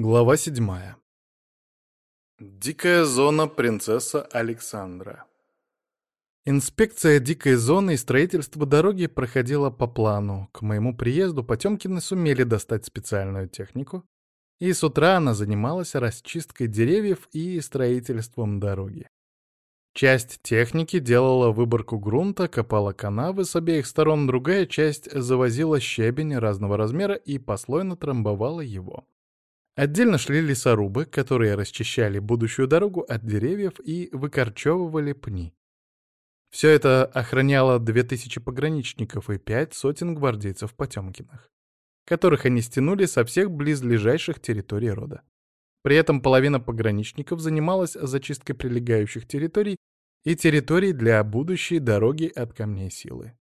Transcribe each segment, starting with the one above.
Глава седьмая. Дикая зона принцесса Александра. Инспекция дикой зоны и строительство дороги проходило по плану. К моему приезду Потемкины сумели достать специальную технику, и с утра она занималась расчисткой деревьев и строительством дороги. Часть техники делала выборку грунта, копала канавы с обеих сторон, другая часть завозила щебень разного размера и послойно трамбовала его. Отдельно шли лесорубы, которые расчищали будущую дорогу от деревьев и выкорчевывали пни. Все это охраняло две тысячи пограничников и пять сотен гвардейцев Потемкиных, которых они стянули со всех близлежащих территорий рода. При этом половина пограничников занималась зачисткой прилегающих территорий и территорий для будущей дороги от камней силы.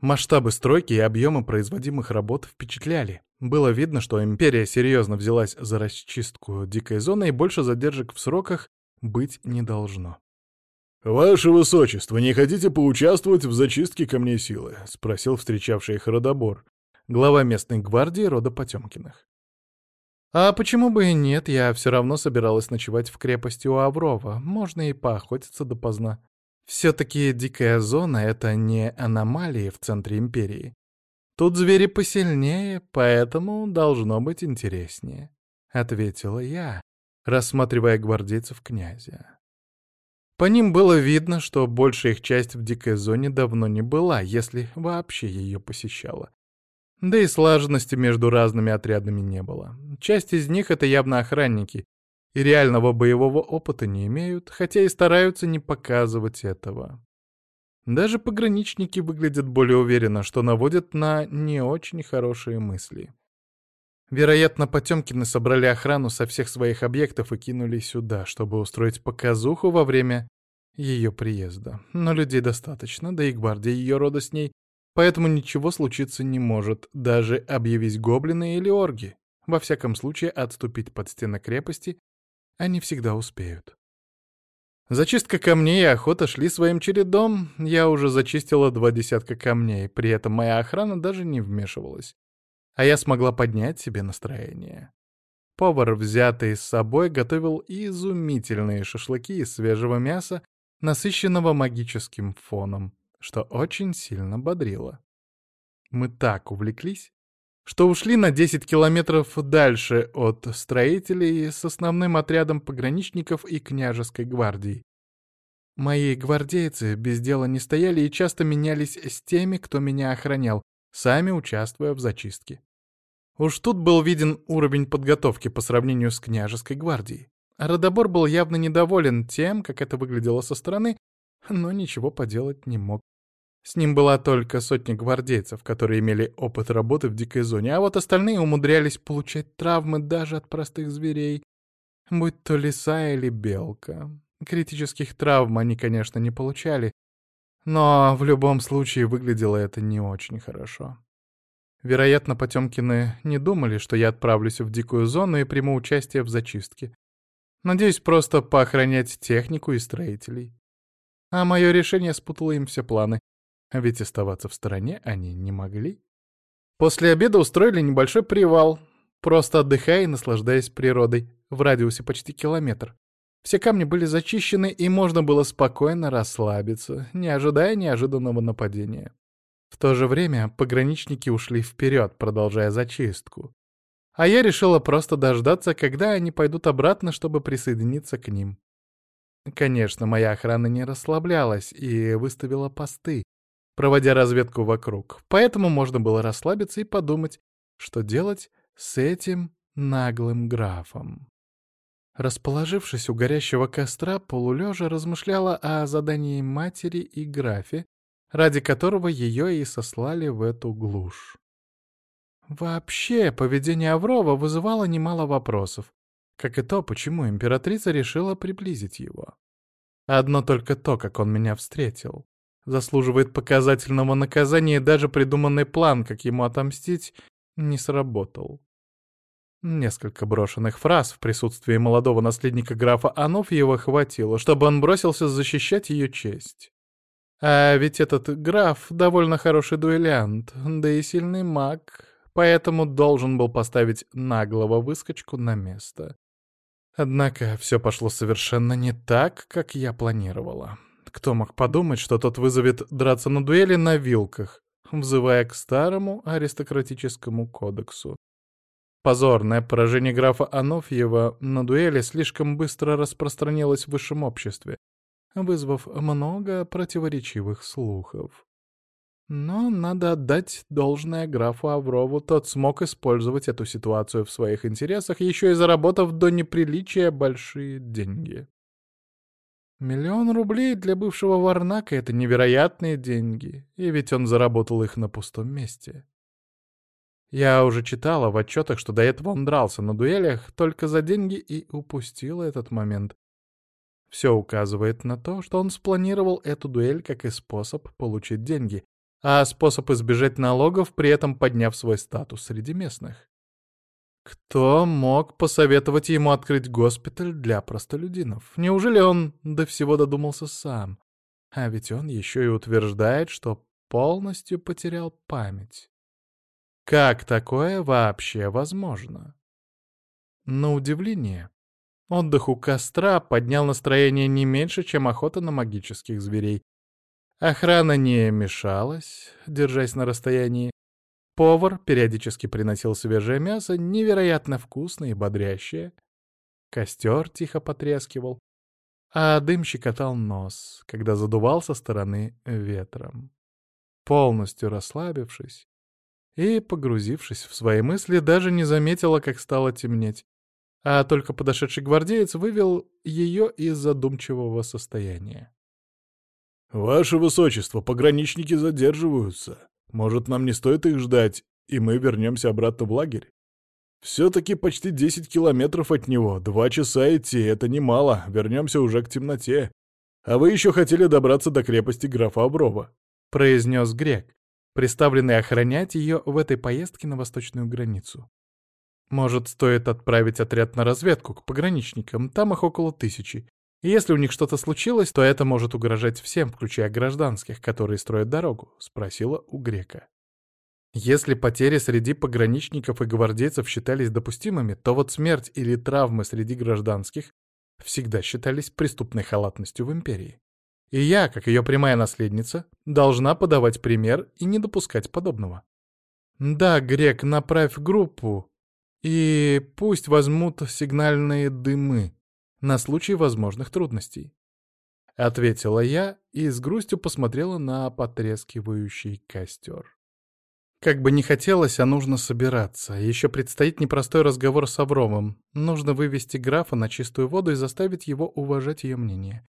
Масштабы стройки и объемы производимых работ впечатляли. Было видно, что империя серьезно взялась за расчистку дикой зоны и больше задержек в сроках быть не должно. «Ваше Высочество, не хотите поучаствовать в зачистке камней силы?» — спросил встречавший их Родобор, глава местной гвардии рода Потемкиных. «А почему бы и нет? Я все равно собиралась ночевать в крепости у Аврова. Можно и поохотиться допоздна. Все-таки дикая зона — это не аномалии в центре империи. Тут звери посильнее, поэтому должно быть интереснее», — ответила я, рассматривая гвардейцев князя. По ним было видно, что большая их часть в дикой зоне давно не была, если вообще ее посещала. Да и слаженности между разными отрядами не было. Часть из них — это явно охранники, и реального боевого опыта не имеют, хотя и стараются не показывать этого. Даже пограничники выглядят более уверенно, что наводят на не очень хорошие мысли. Вероятно, Потемкины собрали охрану со всех своих объектов и кинули сюда, чтобы устроить показуху во время ее приезда. Но людей достаточно, да и гвардия ее рода с ней, поэтому ничего случиться не может, даже объявить гоблины или орги. Во всяком случае, отступить под стены крепости они всегда успеют. Зачистка камней и охота шли своим чередом. Я уже зачистила два десятка камней, при этом моя охрана даже не вмешивалась. А я смогла поднять себе настроение. Повар, взятый с собой, готовил изумительные шашлыки из свежего мяса, насыщенного магическим фоном, что очень сильно бодрило. Мы так увлеклись, что ушли на 10 километров дальше от строителей с основным отрядом пограничников и княжеской гвардии. Мои гвардейцы без дела не стояли и часто менялись с теми, кто меня охранял, сами участвуя в зачистке. Уж тут был виден уровень подготовки по сравнению с княжеской гвардией. Родобор был явно недоволен тем, как это выглядело со стороны, но ничего поделать не мог. С ним была только сотня гвардейцев, которые имели опыт работы в дикой зоне, а вот остальные умудрялись получать травмы даже от простых зверей, будь то лиса или белка. Критических травм они, конечно, не получали, но в любом случае выглядело это не очень хорошо. Вероятно, Потемкины не думали, что я отправлюсь в дикую зону и приму участие в зачистке. Надеюсь, просто поохранять технику и строителей. А мое решение спутало им все планы. А ведь оставаться в стороне они не могли. После обеда устроили небольшой привал, просто отдыхая и наслаждаясь природой, в радиусе почти километр. Все камни были зачищены, и можно было спокойно расслабиться, не ожидая неожиданного нападения. В то же время пограничники ушли вперед, продолжая зачистку. А я решила просто дождаться, когда они пойдут обратно, чтобы присоединиться к ним. Конечно, моя охрана не расслаблялась и выставила посты, проводя разведку вокруг, поэтому можно было расслабиться и подумать, что делать с этим наглым графом. Расположившись у горящего костра, полулежа размышляла о задании матери и графе, ради которого ее и сослали в эту глушь. Вообще, поведение Аврова вызывало немало вопросов, как и то, почему императрица решила приблизить его. Одно только то, как он меня встретил заслуживает показательного наказания, и даже придуманный план, как ему отомстить, не сработал. Несколько брошенных фраз в присутствии молодого наследника графа Ануфьева хватило, чтобы он бросился защищать ее честь. А ведь этот граф довольно хороший дуэлянт, да и сильный маг, поэтому должен был поставить наглого выскочку на место. Однако все пошло совершенно не так, как я планировала. Кто мог подумать, что тот вызовет драться на дуэли на вилках, взывая к старому аристократическому кодексу. Позорное поражение графа Анофьева на дуэли слишком быстро распространилось в высшем обществе, вызвав много противоречивых слухов. Но надо отдать должное графу Аврову, тот смог использовать эту ситуацию в своих интересах, еще и заработав до неприличия большие деньги. Миллион рублей для бывшего Варнака — это невероятные деньги, и ведь он заработал их на пустом месте. Я уже читала в отчетах, что до этого он дрался на дуэлях только за деньги и упустила этот момент. Все указывает на то, что он спланировал эту дуэль как и способ получить деньги, а способ избежать налогов, при этом подняв свой статус среди местных. Кто мог посоветовать ему открыть госпиталь для простолюдинов? Неужели он до всего додумался сам? А ведь он еще и утверждает, что полностью потерял память. Как такое вообще возможно? На удивление, отдых у костра поднял настроение не меньше, чем охота на магических зверей, Охрана не мешалась, держась на расстоянии. Повар периодически приносил свежее мясо, невероятно вкусное и бодрящее. Костер тихо потрескивал, а дым щекотал нос, когда задувал со стороны ветром. Полностью расслабившись и погрузившись в свои мысли, даже не заметила, как стало темнеть, а только подошедший гвардеец вывел ее из задумчивого состояния. «Ваше высочество, пограничники задерживаются. Может, нам не стоит их ждать, и мы вернемся обратно в лагерь? Все-таки почти 10 километров от него, два часа идти, это немало, вернемся уже к темноте. А вы еще хотели добраться до крепости графа Оброва», — произнес грек, приставленный охранять ее в этой поездке на восточную границу. «Может, стоит отправить отряд на разведку к пограничникам, там их около тысячи, если у них что-то случилось, то это может угрожать всем, включая гражданских, которые строят дорогу», — спросила у грека. Если потери среди пограничников и гвардейцев считались допустимыми, то вот смерть или травмы среди гражданских всегда считались преступной халатностью в империи. И я, как ее прямая наследница, должна подавать пример и не допускать подобного. Да, Грек, направь группу, и пусть возьмут сигнальные дымы, на случай возможных трудностей. Ответила я и с грустью посмотрела на потрескивающий костер. Как бы не хотелось, а нужно собираться. Еще предстоит непростой разговор с Авромом. Нужно вывести графа на чистую воду и заставить его уважать ее мнение.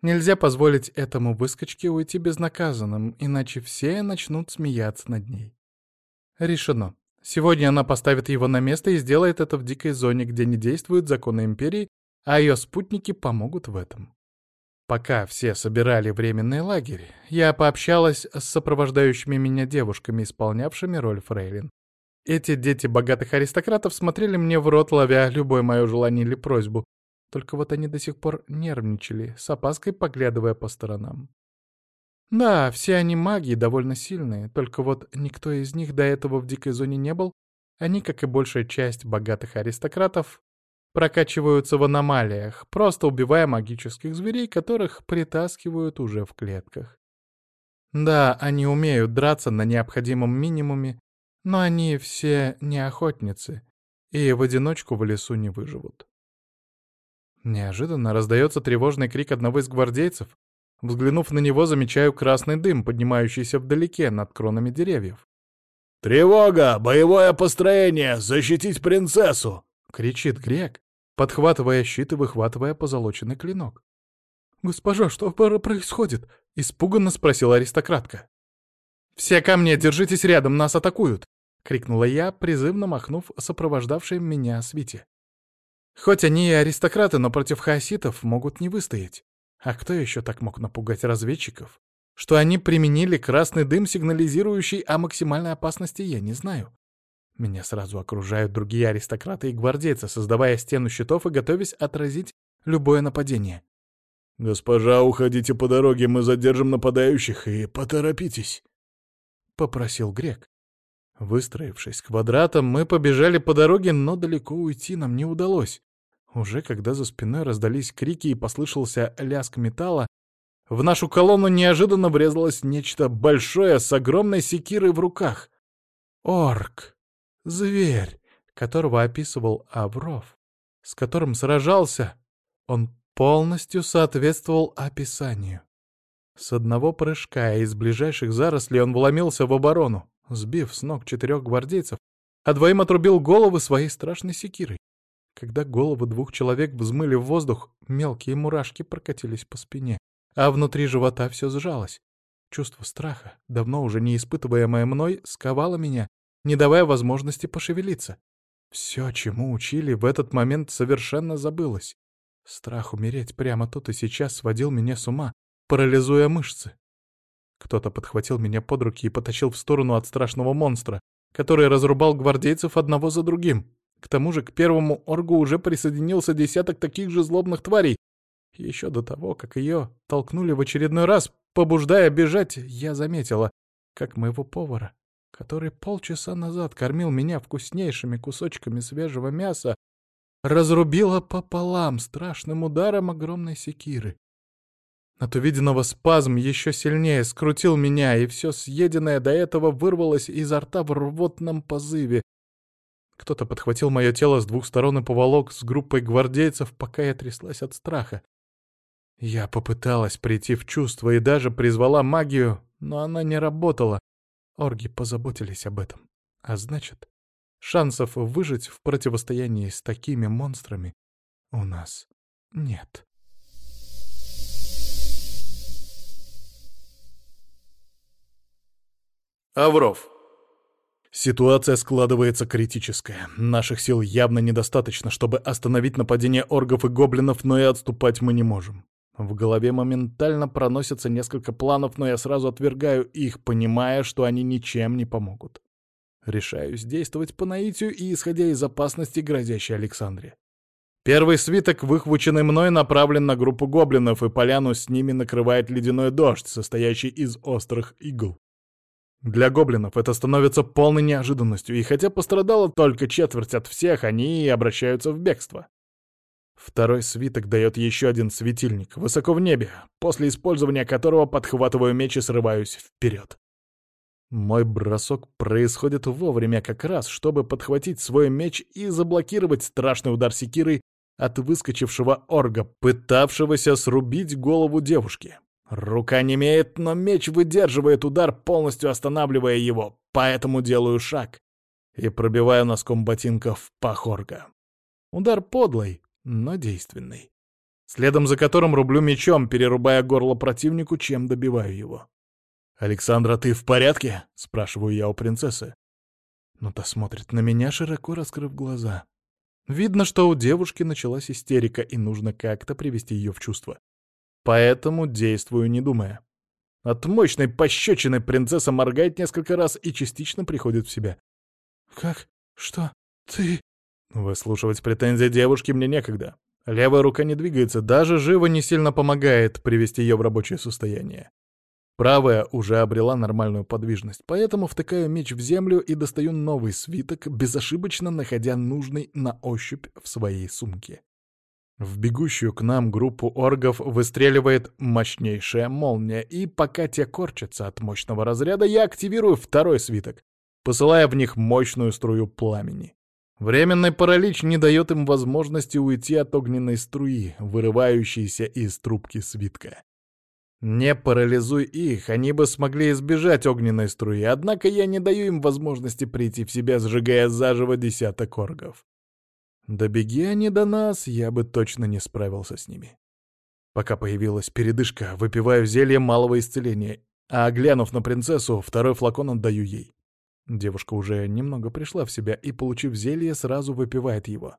Нельзя позволить этому выскочке уйти безнаказанным, иначе все начнут смеяться над ней. Решено. Сегодня она поставит его на место и сделает это в дикой зоне, где не действуют законы Империи а ее спутники помогут в этом. Пока все собирали временный лагерь, я пообщалась с сопровождающими меня девушками, исполнявшими роль фрейлин. Эти дети богатых аристократов смотрели мне в рот, ловя любое мое желание или просьбу, только вот они до сих пор нервничали, с опаской поглядывая по сторонам. Да, все они маги довольно сильные, только вот никто из них до этого в дикой зоне не был, они, как и большая часть богатых аристократов, прокачиваются в аномалиях, просто убивая магических зверей, которых притаскивают уже в клетках. Да, они умеют драться на необходимом минимуме, но они все не охотницы и в одиночку в лесу не выживут. Неожиданно раздается тревожный крик одного из гвардейцев. Взглянув на него, замечаю красный дым, поднимающийся вдалеке над кронами деревьев. «Тревога! Боевое построение! Защитить принцессу!» — кричит грек, подхватывая щит и выхватывая позолоченный клинок. «Госпожа, что происходит?» — испуганно спросила аристократка. «Все ко мне, держитесь рядом, нас атакуют!» — крикнула я, призывно махнув сопровождавшей меня свите. Хоть они и аристократы, но против хаоситов могут не выстоять. А кто еще так мог напугать разведчиков? Что они применили красный дым, сигнализирующий о максимальной опасности, я не знаю. Меня сразу окружают другие аристократы и гвардейцы, создавая стену щитов и готовясь отразить любое нападение. «Госпожа, уходите по дороге, мы задержим нападающих, и поторопитесь», — попросил грек. Выстроившись квадратом, мы побежали по дороге, но далеко уйти нам не удалось. Уже когда за спиной раздались крики и послышался лязг металла, в нашу колонну неожиданно врезалось нечто большое с огромной секирой в руках. Орк. Зверь, которого описывал Авров, с которым сражался. Он полностью соответствовал описанию. С одного прыжка из ближайших зарослей он вломился в оборону, сбив с ног четырех гвардейцев, а двоим отрубил головы своей страшной секирой. Когда головы двух человек взмыли в воздух, мелкие мурашки прокатились по спине, а внутри живота все сжалось. Чувство страха, давно уже не испытываемое мной, сковало меня, не давая возможности пошевелиться. Все, чему учили, в этот момент совершенно забылось. Страх умереть прямо тут и сейчас сводил меня с ума, парализуя мышцы. Кто-то подхватил меня под руки и потащил в сторону от страшного монстра, который разрубал гвардейцев одного за другим. К тому же к первому оргу уже присоединился десяток таких же злобных тварей. Еще до того, как ее толкнули в очередной раз, побуждая бежать, я заметила, как моего повара, который полчаса назад кормил меня вкуснейшими кусочками свежего мяса, разрубила пополам страшным ударом огромной секиры. От увиденного спазм еще сильнее скрутил меня, и все съеденное до этого вырвалось изо рта в рвотном позыве, кто-то подхватил мое тело с двух сторон и поволок с группой гвардейцев, пока я тряслась от страха. Я попыталась прийти в чувство и даже призвала магию, но она не работала. Орги позаботились об этом. А значит, шансов выжить в противостоянии с такими монстрами у нас нет. Авров. Ситуация складывается критическая. Наших сил явно недостаточно, чтобы остановить нападение оргов и гоблинов, но и отступать мы не можем. В голове моментально проносятся несколько планов, но я сразу отвергаю их, понимая, что они ничем не помогут. Решаюсь действовать по наитию и исходя из опасности, грозящей Александре. Первый свиток, выхваченный мной, направлен на группу гоблинов, и поляну с ними накрывает ледяной дождь, состоящий из острых игл. Для гоблинов это становится полной неожиданностью, и хотя пострадала только четверть от всех, они обращаются в бегство. Второй свиток дает еще один светильник, высоко в небе, после использования которого подхватываю меч и срываюсь вперед. Мой бросок происходит вовремя как раз, чтобы подхватить свой меч и заблокировать страшный удар секирой от выскочившего орга, пытавшегося срубить голову девушки. Рука не имеет, но меч выдерживает удар, полностью останавливая его, поэтому делаю шаг и пробиваю носком ботинка в пахорга. Удар подлый, но действенный. Следом за которым рублю мечом, перерубая горло противнику, чем добиваю его. «Александра, ты в порядке?» — спрашиваю я у принцессы. Но та смотрит на меня, широко раскрыв глаза. Видно, что у девушки началась истерика, и нужно как-то привести ее в чувство. Поэтому действую не думая. От мощной пощечины принцесса моргает несколько раз и частично приходит в себя. «Как? Что? Ты...» Выслушивать претензии девушки мне некогда. Левая рука не двигается, даже живо не сильно помогает привести ее в рабочее состояние. Правая уже обрела нормальную подвижность, поэтому втыкаю меч в землю и достаю новый свиток, безошибочно находя нужный на ощупь в своей сумке. В бегущую к нам группу оргов выстреливает мощнейшая молния, и пока те корчатся от мощного разряда, я активирую второй свиток, посылая в них мощную струю пламени. Временный паралич не дает им возможности уйти от огненной струи, вырывающейся из трубки свитка. Не парализуй их, они бы смогли избежать огненной струи, однако я не даю им возможности прийти в себя, сжигая заживо десяток оргов. Добеги они до нас, я бы точно не справился с ними. Пока появилась передышка, выпиваю зелье малого исцеления, а, глянув на принцессу, второй флакон отдаю ей. Девушка уже немного пришла в себя и, получив зелье, сразу выпивает его.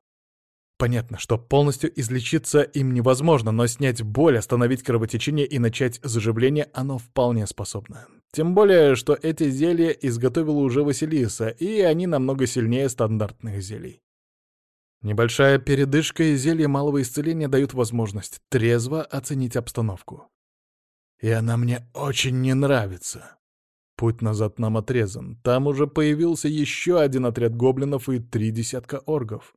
Понятно, что полностью излечиться им невозможно, но снять боль, остановить кровотечение и начать заживление оно вполне способно. Тем более, что эти зелья изготовила уже Василиса, и они намного сильнее стандартных зелий. Небольшая передышка и зелье малого исцеления дают возможность трезво оценить обстановку. И она мне очень не нравится. Путь назад нам отрезан. Там уже появился еще один отряд гоблинов и три десятка оргов.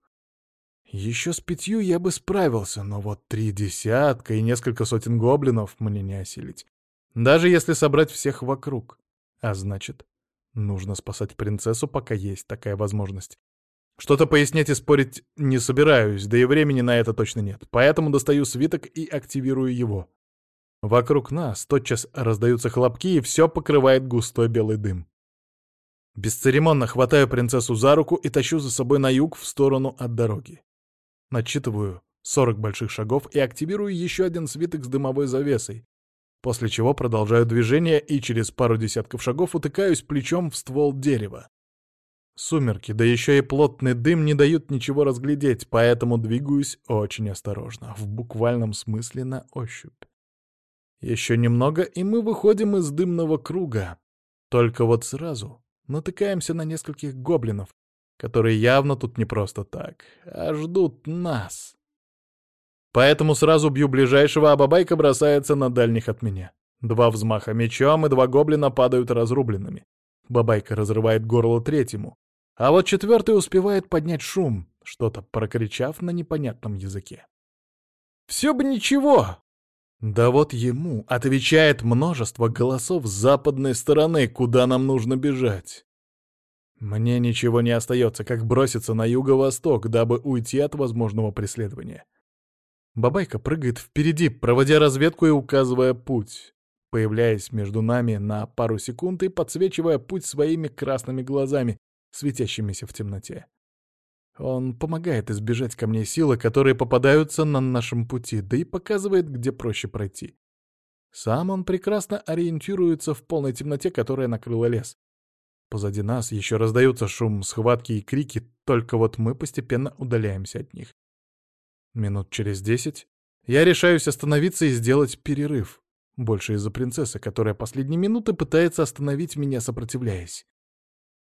Еще с пятью я бы справился, но вот три десятка и несколько сотен гоблинов мне не осилить. Даже если собрать всех вокруг. А значит, нужно спасать принцессу, пока есть такая возможность. Что-то пояснять и спорить не собираюсь, да и времени на это точно нет. Поэтому достаю свиток и активирую его. Вокруг нас тотчас раздаются хлопки, и все покрывает густой белый дым. Бесцеремонно хватаю принцессу за руку и тащу за собой на юг в сторону от дороги. Начитываю 40 больших шагов и активирую еще один свиток с дымовой завесой, после чего продолжаю движение и через пару десятков шагов утыкаюсь плечом в ствол дерева. Сумерки, да еще и плотный дым не дают ничего разглядеть, поэтому двигаюсь очень осторожно, в буквальном смысле на ощупь. Еще немного, и мы выходим из дымного круга. Только вот сразу натыкаемся на нескольких гоблинов, которые явно тут не просто так, а ждут нас. Поэтому сразу бью ближайшего, а бабайка бросается на дальних от меня. Два взмаха мечом, и два гоблина падают разрубленными. Бабайка разрывает горло третьему, а вот четвертый успевает поднять шум, что-то прокричав на непонятном языке. Все бы ничего. Да вот ему отвечает множество голосов с западной стороны, куда нам нужно бежать. Мне ничего не остается, как броситься на юго-восток, дабы уйти от возможного преследования. Бабайка прыгает впереди, проводя разведку и указывая путь, появляясь между нами на пару секунд и подсвечивая путь своими красными глазами, светящимися в темноте. Он помогает избежать камней силы, которые попадаются на нашем пути, да и показывает, где проще пройти. Сам он прекрасно ориентируется в полной темноте, которая накрыла лес. Позади нас еще раздаются шум, схватки и крики, только вот мы постепенно удаляемся от них. Минут через десять я решаюсь остановиться и сделать перерыв. Больше из-за принцессы, которая последние минуты пытается остановить меня, сопротивляясь.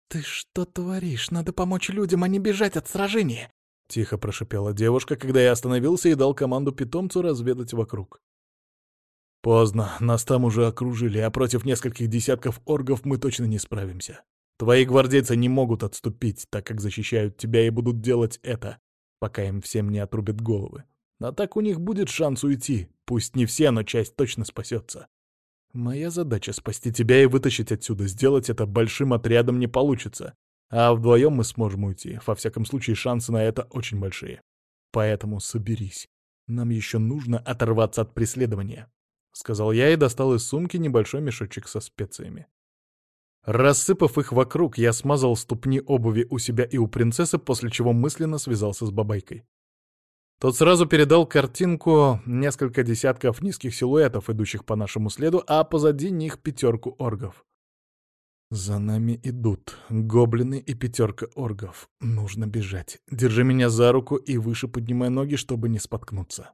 «Ты что творишь? Надо помочь людям, а не бежать от сражения!» Тихо прошипела девушка, когда я остановился и дал команду питомцу разведать вокруг. «Поздно, нас там уже окружили, а против нескольких десятков оргов мы точно не справимся. Твои гвардейцы не могут отступить, так как защищают тебя и будут делать это, пока им всем не отрубят головы. А так у них будет шанс уйти, пусть не все, но часть точно спасется. Моя задача — спасти тебя и вытащить отсюда. Сделать это большим отрядом не получится. А вдвоем мы сможем уйти. Во всяком случае, шансы на это очень большие. Поэтому соберись. Нам еще нужно оторваться от преследования. — сказал я и достал из сумки небольшой мешочек со специями. Рассыпав их вокруг, я смазал ступни обуви у себя и у принцессы, после чего мысленно связался с бабайкой. Тот сразу передал картинку несколько десятков низких силуэтов, идущих по нашему следу, а позади них пятерку оргов. «За нами идут гоблины и пятерка оргов. Нужно бежать. Держи меня за руку и выше поднимай ноги, чтобы не споткнуться».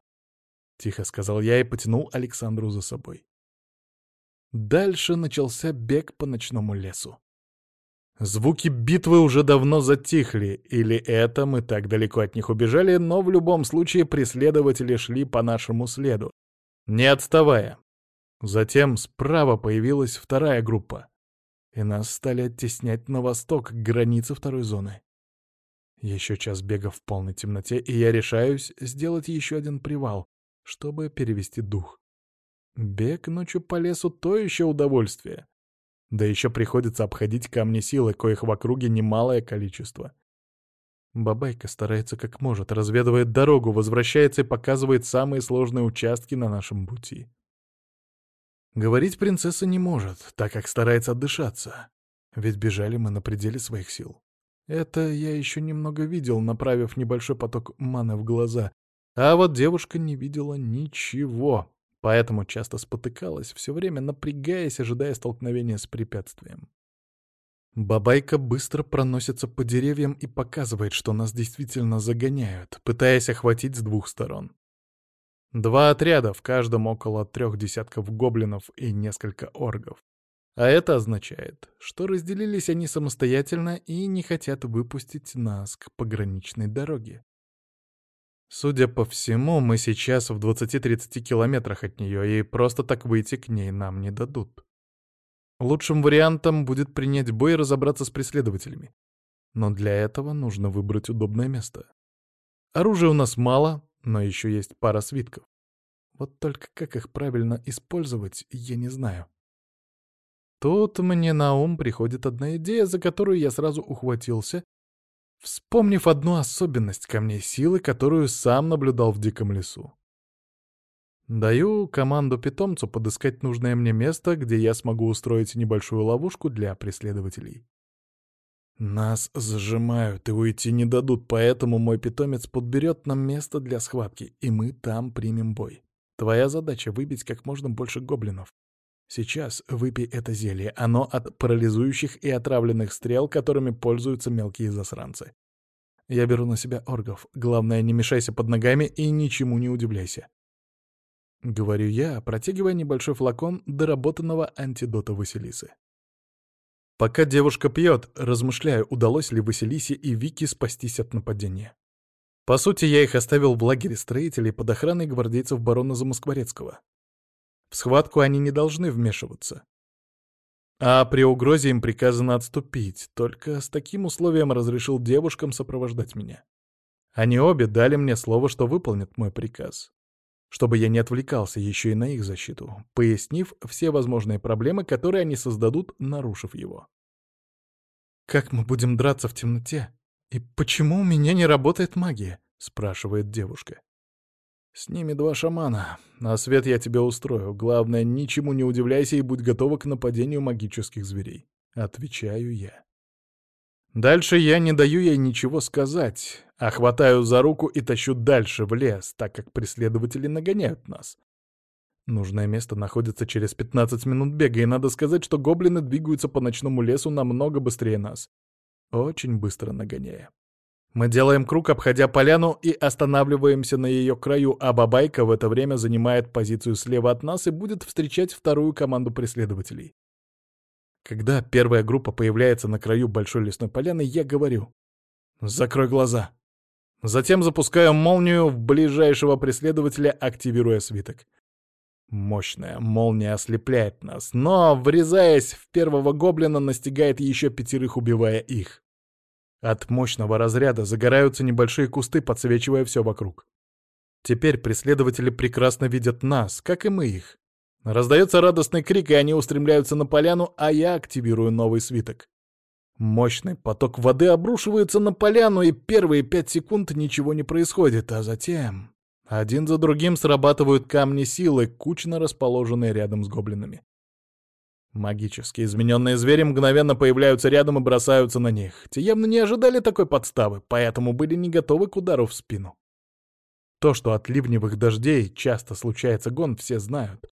Тихо сказал я и потянул Александру за собой. Дальше начался бег по ночному лесу. Звуки битвы уже давно затихли, или это мы так далеко от них убежали, но в любом случае преследователи шли по нашему следу, не отставая. Затем справа появилась вторая группа, и нас стали оттеснять на восток к границе второй зоны. Еще час бега в полной темноте, и я решаюсь сделать еще один привал, чтобы перевести дух. Бег ночью по лесу — то еще удовольствие. Да еще приходится обходить камни силы, коих в округе немалое количество. Бабайка старается как может, разведывает дорогу, возвращается и показывает самые сложные участки на нашем пути. Говорить принцесса не может, так как старается отдышаться. Ведь бежали мы на пределе своих сил. Это я еще немного видел, направив небольшой поток маны в глаза. А вот девушка не видела ничего поэтому часто спотыкалась, все время напрягаясь, ожидая столкновения с препятствием. Бабайка быстро проносится по деревьям и показывает, что нас действительно загоняют, пытаясь охватить с двух сторон. Два отряда, в каждом около трех десятков гоблинов и несколько оргов. А это означает, что разделились они самостоятельно и не хотят выпустить нас к пограничной дороге. Судя по всему, мы сейчас в 20-30 километрах от нее, и просто так выйти к ней нам не дадут. Лучшим вариантом будет принять бой и разобраться с преследователями. Но для этого нужно выбрать удобное место. Оружия у нас мало, но еще есть пара свитков. Вот только как их правильно использовать, я не знаю. Тут мне на ум приходит одна идея, за которую я сразу ухватился, вспомнив одну особенность камней силы, которую сам наблюдал в диком лесу. Даю команду питомцу подыскать нужное мне место, где я смогу устроить небольшую ловушку для преследователей. Нас зажимают и уйти не дадут, поэтому мой питомец подберет нам место для схватки, и мы там примем бой. Твоя задача — выбить как можно больше гоблинов. Сейчас выпей это зелье, оно от парализующих и отравленных стрел, которыми пользуются мелкие засранцы. Я беру на себя оргов, главное, не мешайся под ногами и ничему не удивляйся. — говорю я, протягивая небольшой флакон доработанного антидота Василисы. Пока девушка пьет, размышляю, удалось ли Василисе и Вике спастись от нападения. По сути, я их оставил в лагере строителей под охраной гвардейцев барона Замоскворецкого. В схватку они не должны вмешиваться. А при угрозе им приказано отступить, только с таким условием разрешил девушкам сопровождать меня. Они обе дали мне слово, что выполнят мой приказ чтобы я не отвлекался еще и на их защиту, пояснив все возможные проблемы, которые они создадут, нарушив его. «Как мы будем драться в темноте? И почему у меня не работает магия?» — спрашивает девушка. «С ними два шамана, а свет я тебе устрою. Главное, ничему не удивляйся и будь готова к нападению магических зверей», — отвечаю я. Дальше я не даю ей ничего сказать, а хватаю за руку и тащу дальше в лес, так как преследователи нагоняют нас. Нужное место находится через 15 минут бега, и надо сказать, что гоблины двигаются по ночному лесу намного быстрее нас. Очень быстро нагоняя. Мы делаем круг, обходя поляну, и останавливаемся на ее краю, а Бабайка в это время занимает позицию слева от нас и будет встречать вторую команду преследователей. Когда первая группа появляется на краю большой лесной поляны, я говорю «Закрой глаза». Затем запускаю молнию в ближайшего преследователя, активируя свиток. Мощная молния ослепляет нас, но, врезаясь в первого гоблина, настигает еще пятерых, убивая их. От мощного разряда загораются небольшие кусты, подсвечивая все вокруг. Теперь преследователи прекрасно видят нас, как и мы их. Раздается радостный крик, и они устремляются на поляну, а я активирую новый свиток. Мощный поток воды обрушивается на поляну, и первые пять секунд ничего не происходит, а затем... Один за другим срабатывают камни силы, кучно расположенные рядом с гоблинами. Магически измененные звери мгновенно появляются рядом и бросаются на них. Те явно не ожидали такой подставы, поэтому были не готовы к удару в спину. То, что от ливневых дождей часто случается гон, все знают.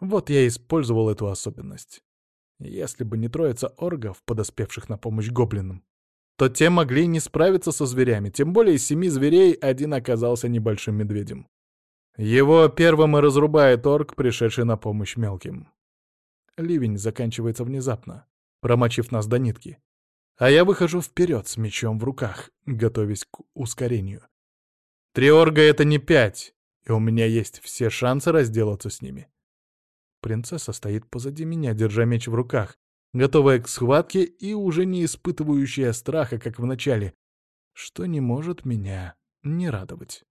Вот я использовал эту особенность. Если бы не троица оргов, подоспевших на помощь гоблинам, то те могли не справиться со зверями, тем более из семи зверей один оказался небольшим медведем. Его первым и разрубает орк, пришедший на помощь мелким. Ливень заканчивается внезапно, промочив нас до нитки. А я выхожу вперед с мечом в руках, готовясь к ускорению. Три орга — это не пять, и у меня есть все шансы разделаться с ними. Принцесса стоит позади меня, держа меч в руках, готовая к схватке и уже не испытывающая страха, как в начале, что не может меня не радовать.